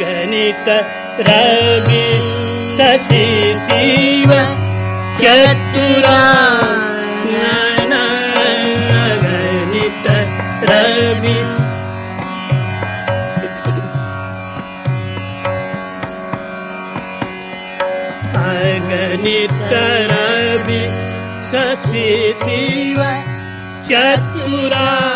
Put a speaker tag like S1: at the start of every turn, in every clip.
S1: गणित रवि शशि शिव चतुरा गणित रवि शशि शिव चतुरा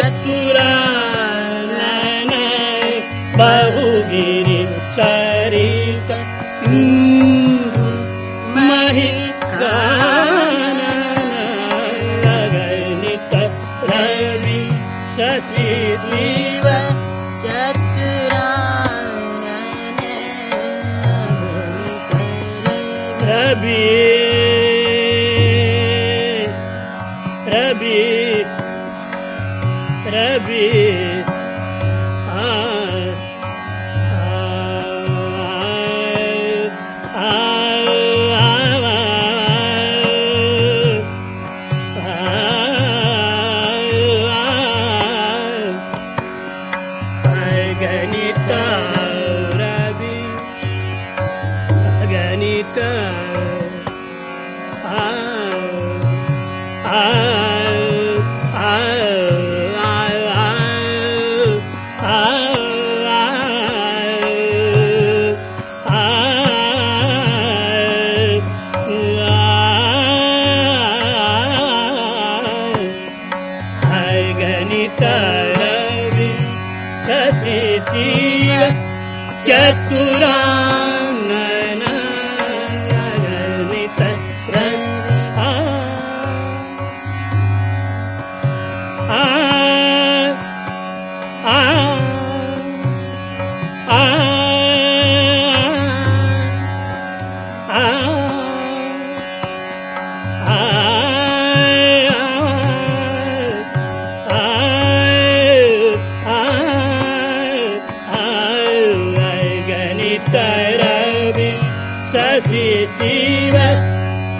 S1: शशि शशि शिव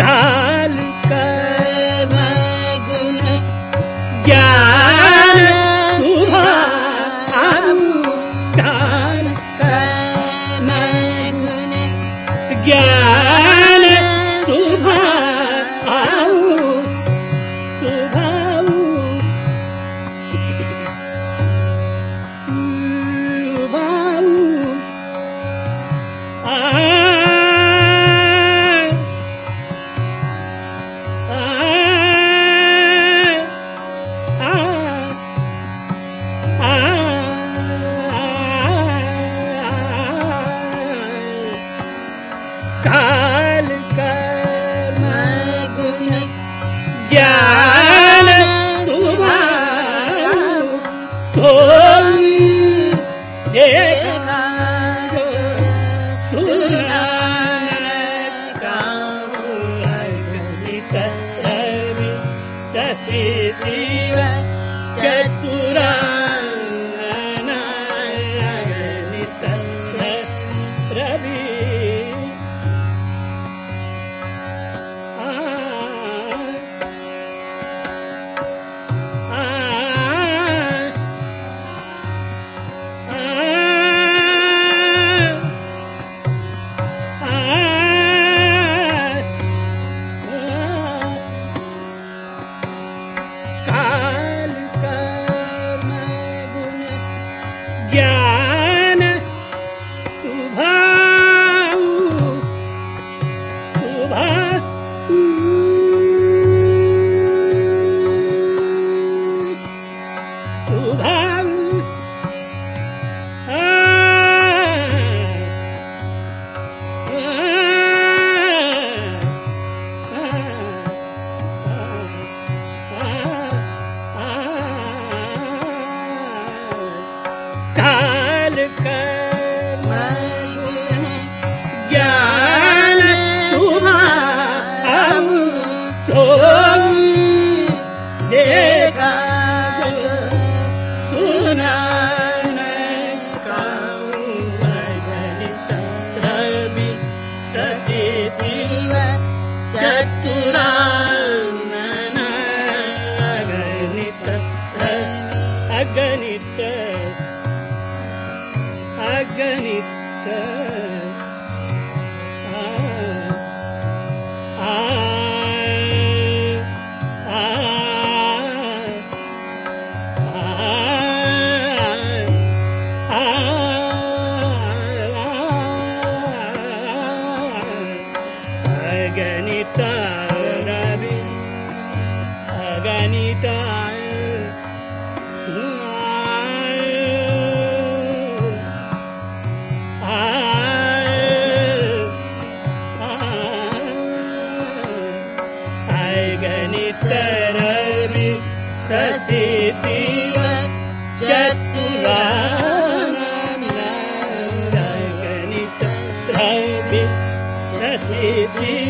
S1: काल कर गुण ज्ञान सुभा काल कर
S2: गुण
S1: ज्ञान सुभा Ah Yeah. चतुरा शशिशिम त्युगानगणित धवि शशि शिव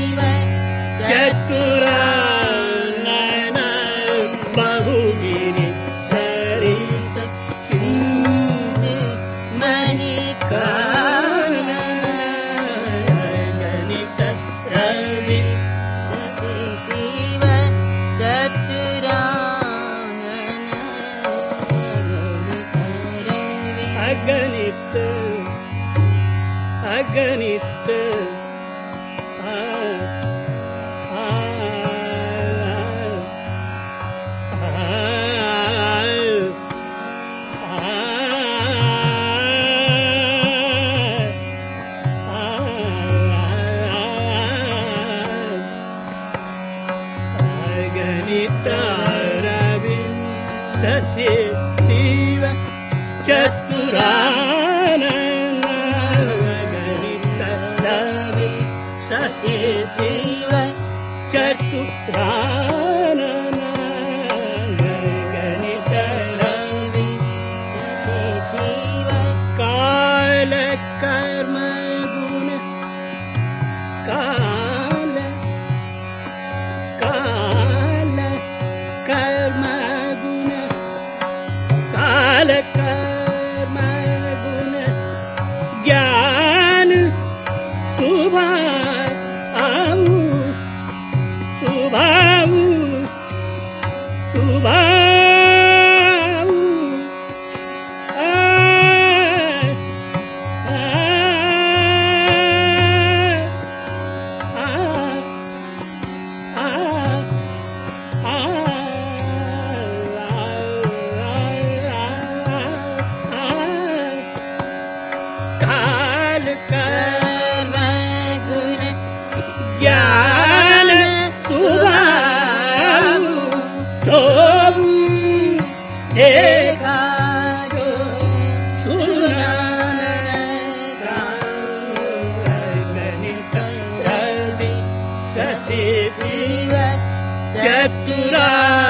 S1: جاني التاني Subha, Amu, septurar.